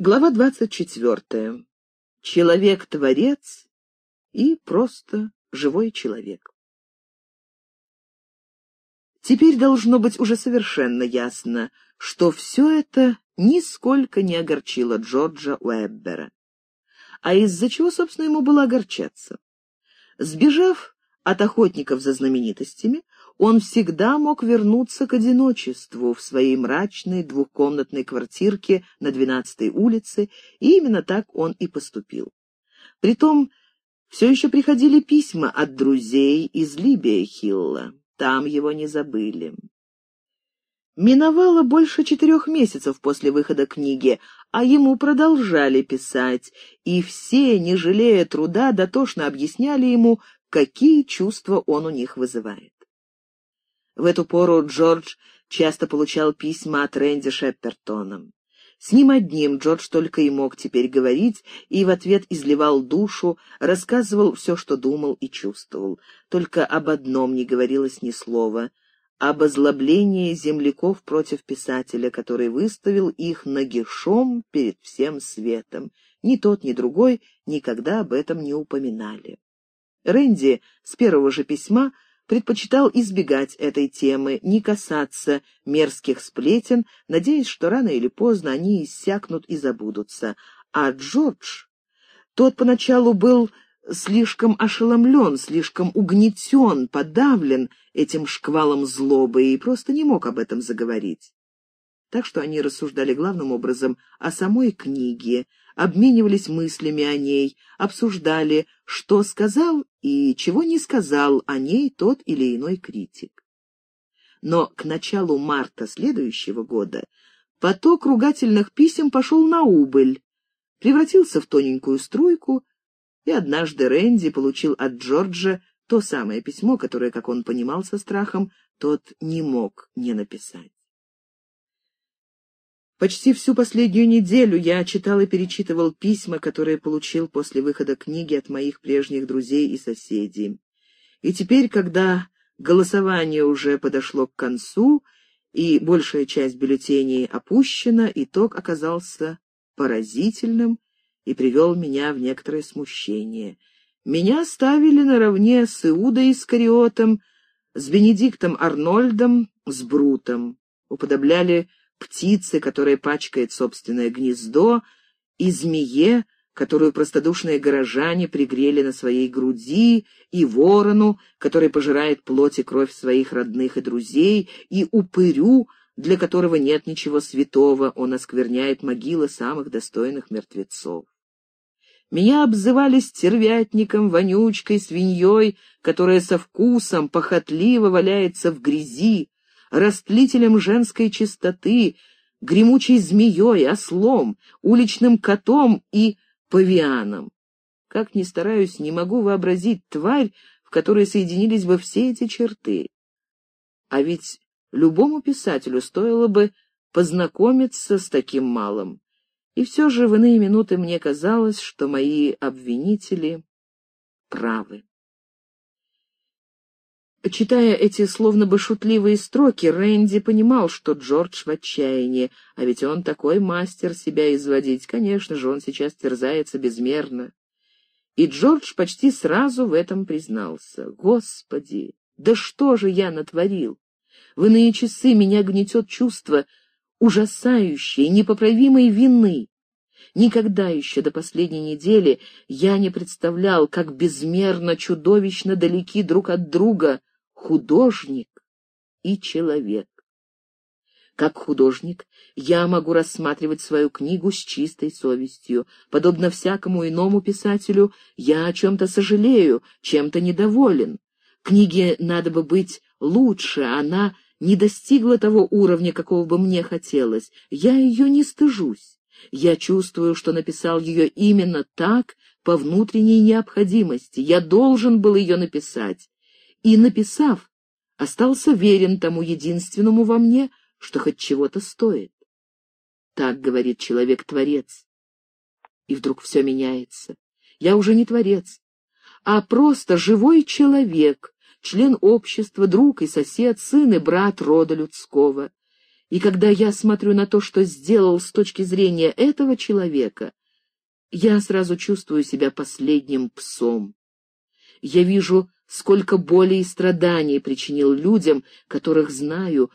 Глава двадцать четвертая. Человек-творец и просто живой человек. Теперь должно быть уже совершенно ясно, что все это нисколько не огорчило Джорджа Уэббера. А из-за чего, собственно, ему было огорчаться? Сбежав от охотников за знаменитостями, он всегда мог вернуться к одиночеству в своей мрачной двухкомнатной квартирке на 12-й улице, и именно так он и поступил. Притом, все еще приходили письма от друзей из Либия Хилла. Там его не забыли. Миновало больше четырех месяцев после выхода книги, а ему продолжали писать, и все, не жалея труда, дотошно объясняли ему, какие чувства он у них вызывает. В эту пору Джордж часто получал письма от Рэнди Шеппертона. С ним одним Джордж только и мог теперь говорить, и в ответ изливал душу, рассказывал все, что думал и чувствовал. Только об одном не говорилось ни слова — об озлоблении земляков против писателя, который выставил их нагишом перед всем светом. Ни тот, ни другой никогда об этом не упоминали. Рэнди с первого же письма предпочитал избегать этой темы, не касаться мерзких сплетен, надеясь, что рано или поздно они иссякнут и забудутся. А Джордж, тот поначалу был слишком ошеломлен, слишком угнетен, подавлен этим шквалом злобы и просто не мог об этом заговорить. Так что они рассуждали главным образом о самой книге, обменивались мыслями о ней, обсуждали, что сказал и чего не сказал о ней тот или иной критик. Но к началу марта следующего года поток ругательных писем пошел на убыль, превратился в тоненькую струйку, и однажды Рэнди получил от Джорджа то самое письмо, которое, как он понимал со страхом, тот не мог не написать. Почти всю последнюю неделю я читал и перечитывал письма, которые получил после выхода книги от моих прежних друзей и соседей. И теперь, когда голосование уже подошло к концу, и большая часть бюллетеней опущена, итог оказался поразительным и привел меня в некоторое смущение. Меня ставили наравне с Иудой Искариотом, с Бенедиктом Арнольдом, с Брутом. Уподобляли птице, которая пачкает собственное гнездо, и змее, которую простодушные горожане пригрели на своей груди, и ворону, который пожирает плоть и кровь своих родных и друзей, и упырю, для которого нет ничего святого, он оскверняет могилы самых достойных мертвецов. Меня обзывали стервятником, вонючкой, свиньей, которая со вкусом похотливо валяется в грязи, растлителем женской чистоты, гремучей змеей, ослом, уличным котом и павианом. Как ни стараюсь, не могу вообразить тварь, в которой соединились бы все эти черты. А ведь любому писателю стоило бы познакомиться с таким малым. И все же в иные минуты мне казалось, что мои обвинители правы. Читая эти словно бы шутливые строки, Рэнди понимал, что Джордж в отчаянии, а ведь он такой мастер себя изводить, конечно же, он сейчас терзается безмерно. И Джордж почти сразу в этом признался. «Господи, да что же я натворил? В иные часы меня гнетет чувство ужасающей, непоправимой вины. Никогда еще до последней недели я не представлял, как безмерно чудовищно далеки друг от друга художник и человек. Как художник я могу рассматривать свою книгу с чистой совестью. Подобно всякому иному писателю, я о чем-то сожалею, чем-то недоволен. Книге надо бы быть лучше, она не достигла того уровня, какого бы мне хотелось. Я ее не стыжусь. Я чувствую, что написал ее именно так, по внутренней необходимости. Я должен был ее написать и, написав, остался верен тому единственному во мне, что хоть чего-то стоит. Так говорит человек-творец. И вдруг все меняется. Я уже не творец, а просто живой человек, член общества, друг и сосед, сын и брат рода людского. И когда я смотрю на то, что сделал с точки зрения этого человека, я сразу чувствую себя последним псом. Я вижу, сколько боли и страданий причинил людям, которых знаю,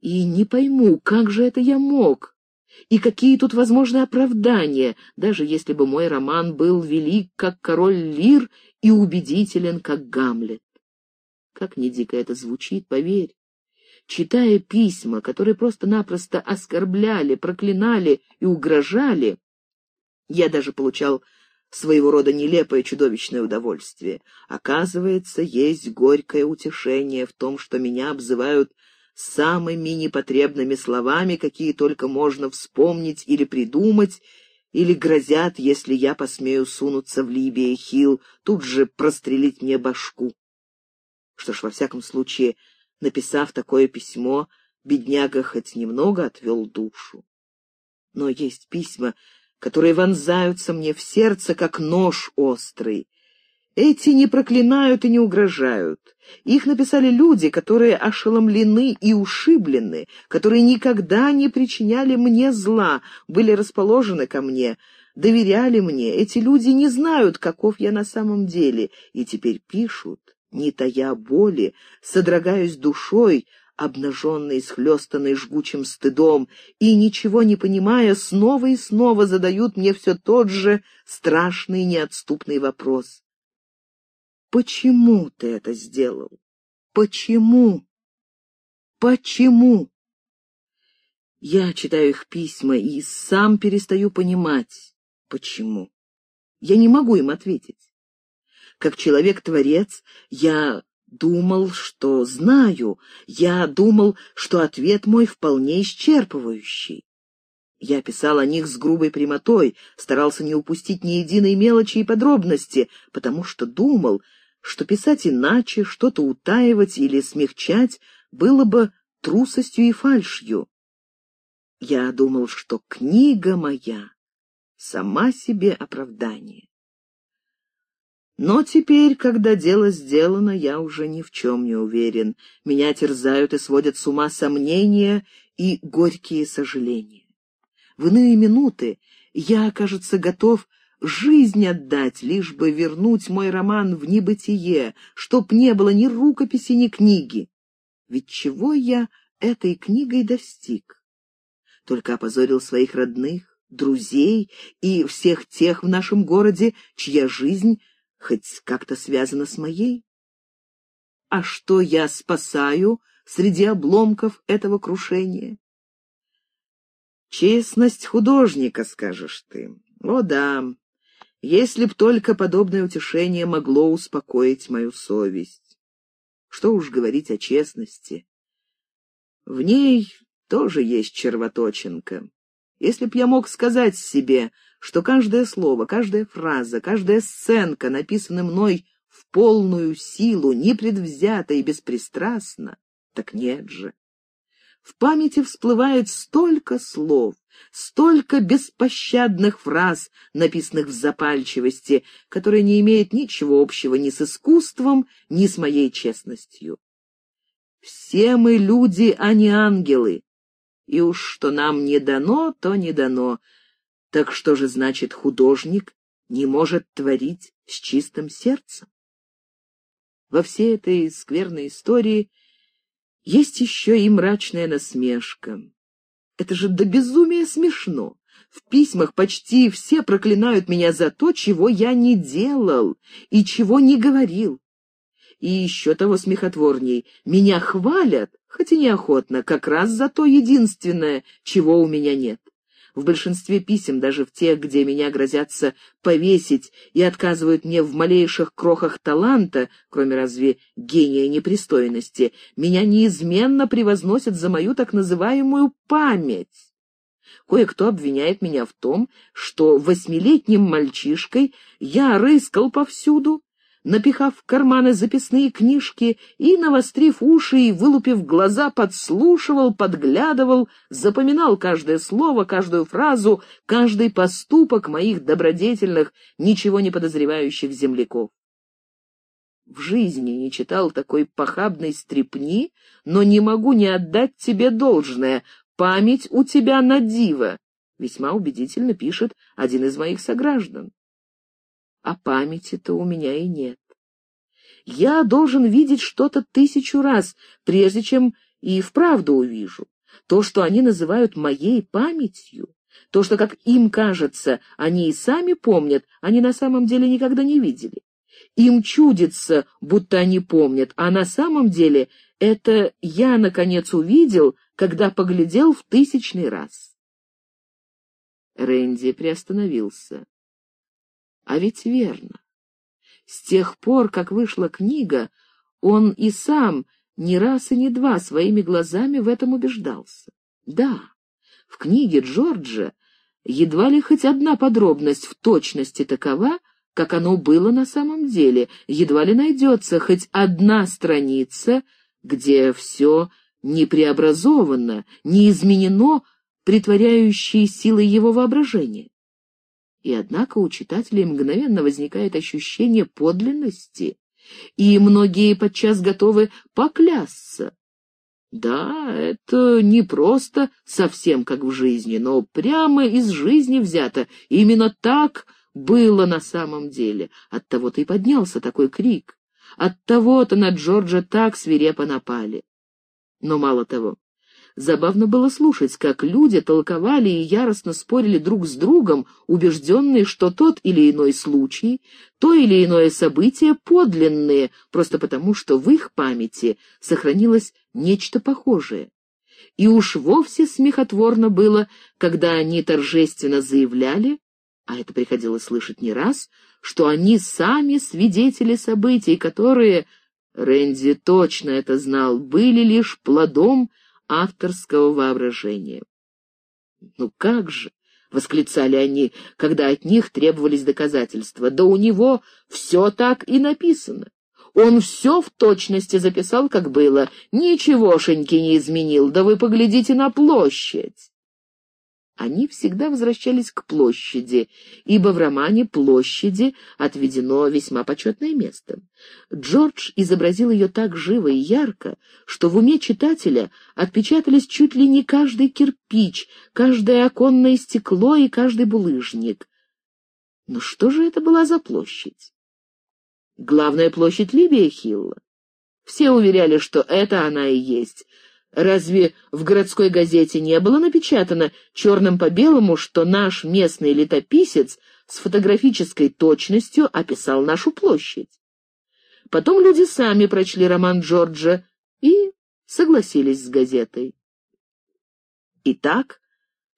и не пойму, как же это я мог, и какие тут возможны оправдания, даже если бы мой роман был велик, как король Лир, и убедителен, как Гамлет. Как ни дико это звучит, поверь. Читая письма, которые просто-напросто оскорбляли, проклинали и угрожали, я даже получал своего рода нелепое чудовищное удовольствие. Оказывается, есть горькое утешение в том, что меня обзывают самыми непотребными словами, какие только можно вспомнить или придумать, или грозят, если я посмею сунуться в Либия Хилл, тут же прострелить мне башку. Что ж, во всяком случае, написав такое письмо, бедняга хоть немного отвел душу. Но есть письма, которые вонзаются мне в сердце, как нож острый. Эти не проклинают и не угрожают. Их написали люди, которые ошеломлены и ушиблены, которые никогда не причиняли мне зла, были расположены ко мне, доверяли мне. Эти люди не знают, каков я на самом деле, и теперь пишут, не тая боли, содрогаясь душой, обнаженный, схлестанный жгучим стыдом, и, ничего не понимая, снова и снова задают мне все тот же страшный неотступный вопрос. Почему ты это сделал? Почему? Почему? Я читаю их письма и сам перестаю понимать, почему. Я не могу им ответить. Как человек-творец, я думал, что знаю, я думал, что ответ мой вполне исчерпывающий. Я писал о них с грубой прямотой, старался не упустить ни единой мелочи и подробности, потому что думал, что писать иначе, что-то утаивать или смягчать было бы трусостью и фальшью. Я думал, что книга моя сама себе оправдание. Но теперь, когда дело сделано, я уже ни в чем не уверен. Меня терзают и сводят с ума сомнения и горькие сожаления. В иные минуты я, кажется, готов жизнь отдать, лишь бы вернуть мой роман в небытие, чтоб не было ни рукописи, ни книги. Ведь чего я этой книгой достиг? Только опозорил своих родных, друзей и всех тех в нашем городе, чья жизнь хоть как-то связана с моей. А что я спасаю среди обломков этого крушения? Честность художника, скажешь ты. О да, если б только подобное утешение могло успокоить мою совесть. Что уж говорить о честности. В ней тоже есть червоточинка. Если б я мог сказать себе, что каждое слово, каждая фраза, каждая сценка написаны мной в полную силу, непредвзято и беспристрастно, так нет же. В памяти всплывает столько слов, столько беспощадных фраз, написанных в запальчивости, которые не имеют ничего общего ни с искусством, ни с моей честностью. Все мы люди, а не ангелы, и уж что нам не дано, то не дано. Так что же значит художник не может творить с чистым сердцем? Во всей этой скверной истории есть еще и мрачная насмешка. Это же до безумия смешно. В письмах почти все проклинают меня за то, чего я не делал и чего не говорил. И еще того смехотворней, меня хвалят, хоть и неохотно, как раз за то единственное, чего у меня нет. В большинстве писем, даже в тех, где меня грозятся повесить и отказывают мне в малейших крохах таланта, кроме разве гения непристойности, меня неизменно превозносят за мою так называемую память. Кое-кто обвиняет меня в том, что восьмилетним мальчишкой я рыскал повсюду, напихав в карманы записные книжки и, навострив уши и вылупив глаза, подслушивал, подглядывал, запоминал каждое слово, каждую фразу, каждый поступок моих добродетельных, ничего не подозревающих земляков. В жизни не читал такой похабной стрепни, но не могу не отдать тебе должное. Память у тебя на диво, весьма убедительно пишет один из моих сограждан. А памяти-то у меня и нет. Я должен видеть что-то тысячу раз, прежде чем и вправду увижу. То, что они называют моей памятью, то, что, как им кажется, они и сами помнят, они на самом деле никогда не видели. Им чудится, будто они помнят, а на самом деле это я, наконец, увидел, когда поглядел в тысячный раз. Рэнди приостановился. А ведь верно. С тех пор, как вышла книга, он и сам ни раз и не два своими глазами в этом убеждался. Да, в книге Джорджа едва ли хоть одна подробность в точности такова, как оно было на самом деле, едва ли найдется хоть одна страница, где все не преобразовано, не изменено притворяющей силой его воображения. И однако у читателей мгновенно возникает ощущение подлинности, и многие подчас готовы поклясться. Да, это не просто совсем как в жизни, но прямо из жизни взято. Именно так было на самом деле. Оттого-то и поднялся такой крик. Оттого-то на Джорджа так свирепо напали. Но мало того, Забавно было слушать, как люди толковали и яростно спорили друг с другом, убежденные, что тот или иной случай, то или иное событие подлинные, просто потому, что в их памяти сохранилось нечто похожее. И уж вовсе смехотворно было, когда они торжественно заявляли, а это приходилось слышать не раз, что они сами свидетели событий, которые, Рэнди точно это знал, были лишь плодом авторского воображения. «Ну как же!» — восклицали они, когда от них требовались доказательства. «Да у него все так и написано. Он все в точности записал, как было, ничегошеньки не изменил. Да вы поглядите на площадь!» Они всегда возвращались к площади, ибо в романе «Площади» отведено весьма почетное место. Джордж изобразил ее так живо и ярко, что в уме читателя отпечатались чуть ли не каждый кирпич, каждое оконное стекло и каждый булыжник. Но что же это была за площадь? Главная площадь Либия Хилла. Все уверяли, что это она и есть — Разве в городской газете не было напечатано черным по белому, что наш местный летописец с фотографической точностью описал нашу площадь? Потом люди сами прочли роман Джорджа и согласились с газетой. Итак,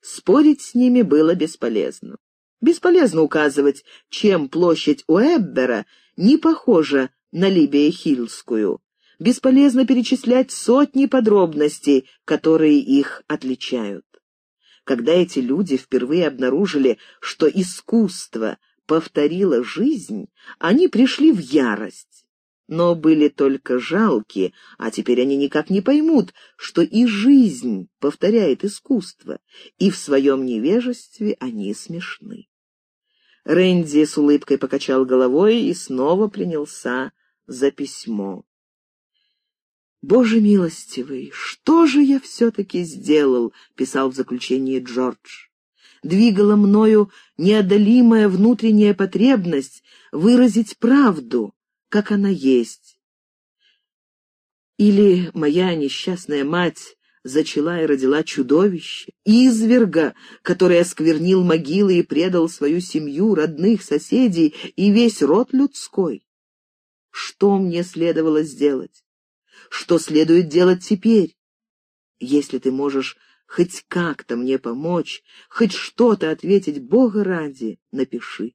спорить с ними было бесполезно. Бесполезно указывать, чем площадь Уэббера не похожа на Либия-Хиллскую. Бесполезно перечислять сотни подробностей, которые их отличают. Когда эти люди впервые обнаружили, что искусство повторило жизнь, они пришли в ярость. Но были только жалки, а теперь они никак не поймут, что и жизнь повторяет искусство, и в своем невежестве они смешны. Рэнди с улыбкой покачал головой и снова принялся за письмо. «Боже милостивый, что же я все-таки сделал?» — писал в заключении Джордж. «Двигала мною неодолимая внутренняя потребность выразить правду, как она есть. Или моя несчастная мать зачала и родила чудовище, изверга, который осквернил могилы и предал свою семью, родных, соседей и весь род людской. Что мне следовало сделать? Что следует делать теперь. Если ты можешь хоть как-то мне помочь, хоть что-то ответить Бога ради, напиши.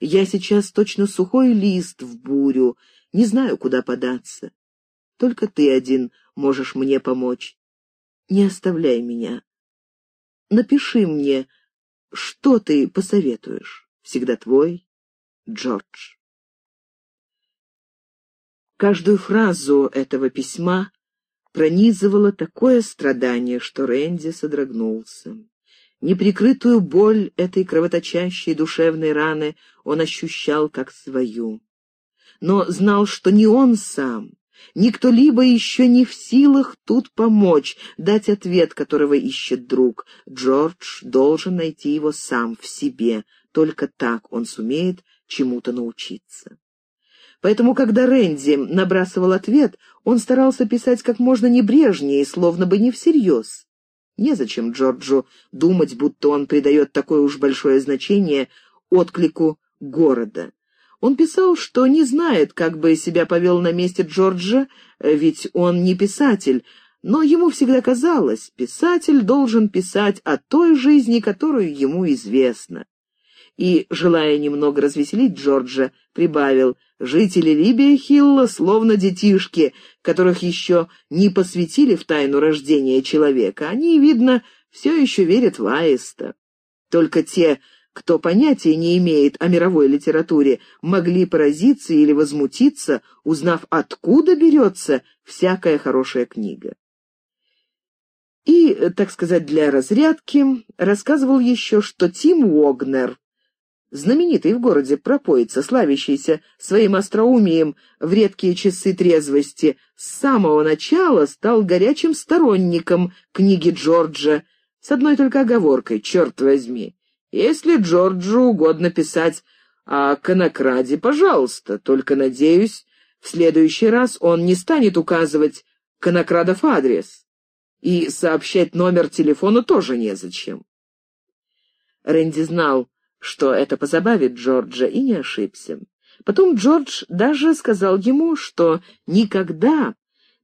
Я сейчас точно сухой лист в бурю, не знаю, куда податься. Только ты один можешь мне помочь. Не оставляй меня. Напиши мне, что ты посоветуешь. Всегда твой, Джордж. Каждую фразу этого письма пронизывало такое страдание, что Рэнди содрогнулся. Неприкрытую боль этой кровоточащей душевной раны он ощущал как свою. Но знал, что ни он сам, Никто либо еще не в силах тут помочь, дать ответ, которого ищет друг. Джордж должен найти его сам в себе. Только так он сумеет чему-то научиться. Поэтому, когда Рэнди набрасывал ответ, он старался писать как можно небрежнее, словно бы не всерьез. Незачем Джорджу думать, будто он придает такое уж большое значение отклику города. Он писал, что не знает, как бы себя повел на месте Джорджа, ведь он не писатель, но ему всегда казалось, писатель должен писать о той жизни, которую ему известна и, желая немного развеселить Джорджа, прибавил, «Жители Либия Хилла словно детишки, которых еще не посвятили в тайну рождения человека. Они, видно, все еще верят в Аиста. Только те, кто понятия не имеет о мировой литературе, могли поразиться или возмутиться, узнав, откуда берется всякая хорошая книга. И, так сказать, для разрядки рассказывал еще, что Тим Уогнер знаменитый в городе пропоица, славящийся своим остроумием в редкие часы трезвости, с самого начала стал горячим сторонником книги Джорджа, с одной только оговоркой, черт возьми. Если Джорджу угодно писать о конокраде, пожалуйста, только, надеюсь, в следующий раз он не станет указывать конокрадов адрес. И сообщать номер телефона тоже незачем. Рэнди знал, что это позабавит Джорджа, и не ошибся. Потом Джордж даже сказал ему, что никогда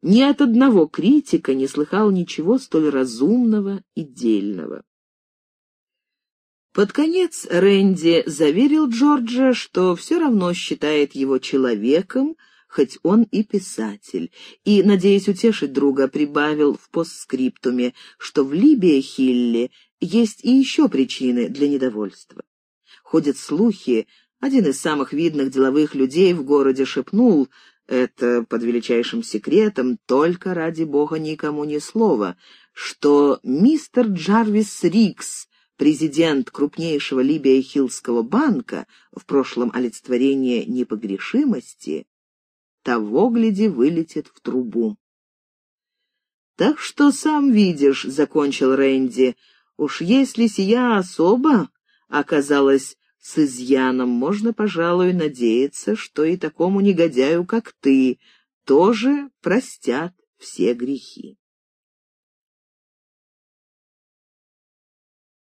ни от одного критика не слыхал ничего столь разумного и дельного. Под конец Рэнди заверил Джорджа, что все равно считает его человеком, хоть он и писатель, и, надеясь утешить друга, прибавил в постскриптуме, что в Либии Хилли есть и еще причины для недовольства. Ходят слухи, один из самых видных деловых людей в городе шепнул, это под величайшим секретом, только ради бога никому ни слова, что мистер Джарвис Рикс, президент крупнейшего Либия-Хиллского банка, в прошлом олицетворение непогрешимости, того, гляди, вылетит в трубу. «Так что сам видишь», — закончил Рэнди, — «уж если сия особа оказалась с изъяном, можно, пожалуй, надеяться, что и такому негодяю, как ты, тоже простят все грехи.